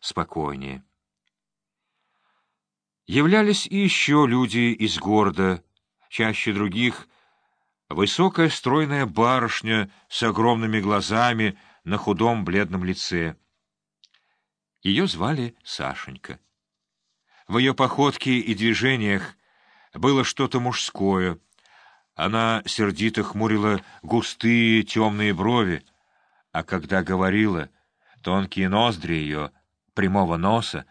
спокойнее. Являлись и еще люди из города, чаще других — высокая стройная барышня с огромными глазами на худом бледном лице. Ее звали Сашенька. В ее походке и движениях было что-то мужское. Она сердито хмурила густые темные брови, а когда говорила, тонкие ноздри ее, прямого носа,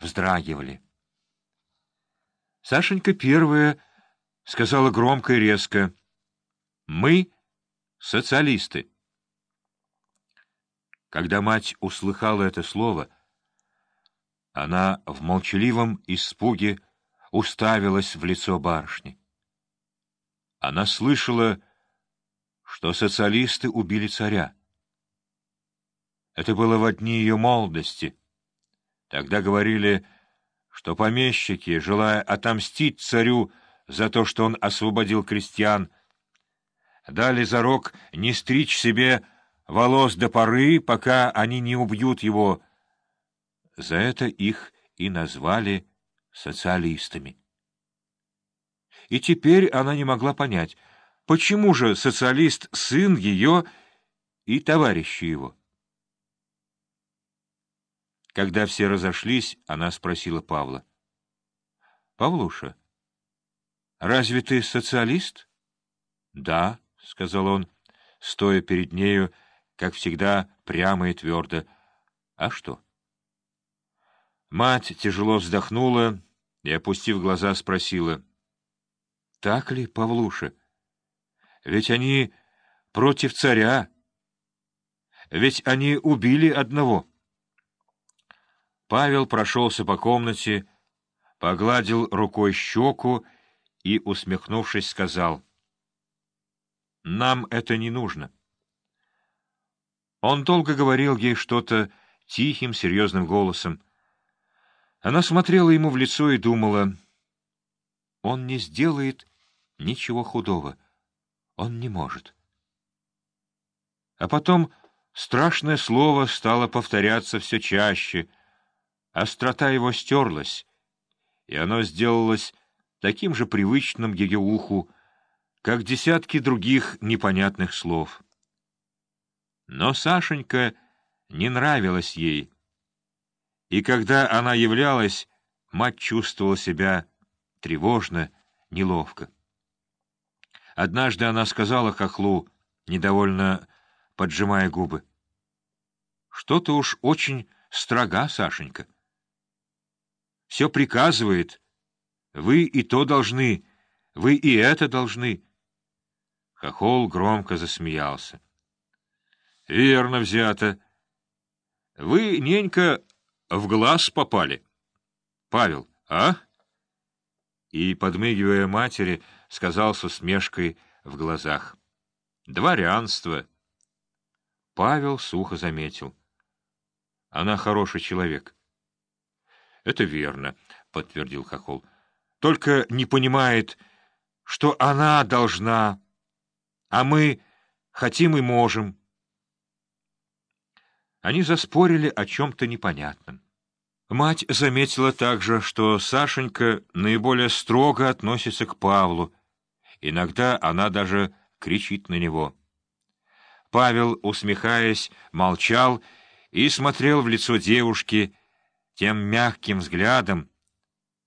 вздрагивали. Сашенька первая сказала громко и резко «Мы — социалисты». Когда мать услыхала это слово, она в молчаливом испуге уставилась в лицо барышни. Она слышала, что социалисты убили царя. Это было в дни ее молодости. Тогда говорили, что помещики, желая отомстить царю за то, что он освободил крестьян, дали зарок не стричь себе волос до поры, пока они не убьют его. За это их и назвали социалистами. И теперь она не могла понять, почему же социалист — сын ее и товарищи его. Когда все разошлись, она спросила Павла. — Павлуша, разве ты социалист? — Да, — сказал он, стоя перед нею, как всегда, прямо и твердо. — А что? Мать тяжело вздохнула и, опустив глаза, спросила. — Так ли, Павлуша? Ведь они против царя. Ведь они убили одного. Павел прошелся по комнате, погладил рукой щеку и, усмехнувшись, сказал. — Нам это не нужно. Он долго говорил ей что-то тихим, серьезным голосом. Она смотрела ему в лицо и думала, он не сделает ничего худого, он не может. А потом страшное слово стало повторяться все чаще, острота его стерлась, и оно сделалось таким же привычным ее уху, как десятки других непонятных слов. Но Сашенька не нравилась ей, и когда она являлась, мать чувствовала себя тревожно, неловко. Однажды она сказала хохлу, недовольно поджимая губы, «Что ты уж очень строга, Сашенька. Все приказывает. Вы и то должны, вы и это должны». Хохол громко засмеялся. «Верно взято. Вы, ненька, в глаз попали. Павел, а? И, подмигивая матери, сказал с усмешкой в глазах. Дворянство. Павел сухо заметил. Она хороший человек. Это верно, подтвердил Хохол. Только не понимает, что она должна, а мы хотим и можем. Они заспорили о чем-то непонятном. Мать заметила также, что Сашенька наиболее строго относится к Павлу. Иногда она даже кричит на него. Павел, усмехаясь, молчал и смотрел в лицо девушки тем мягким взглядом,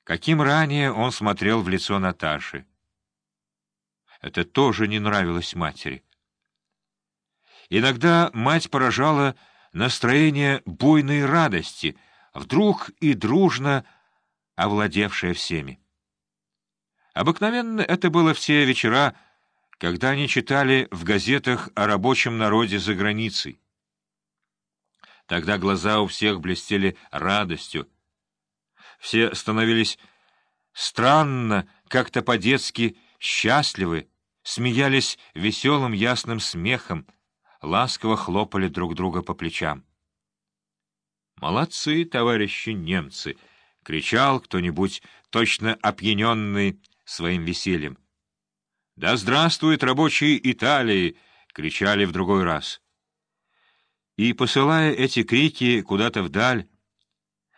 каким ранее он смотрел в лицо Наташи. Это тоже не нравилось матери. Иногда мать поражала настроение буйной радости, вдруг и дружно овладевшее всеми. Обыкновенно это было все вечера, когда они читали в газетах о рабочем народе за границей. Тогда глаза у всех блестели радостью. Все становились странно, как-то по-детски счастливы, смеялись веселым ясным смехом, ласково хлопали друг друга по плечам. «Молодцы, товарищи немцы!» — кричал кто-нибудь, точно опьяненный своим весельем. «Да здравствует рабочие Италии!» — кричали в другой раз. И, посылая эти крики куда-то вдаль,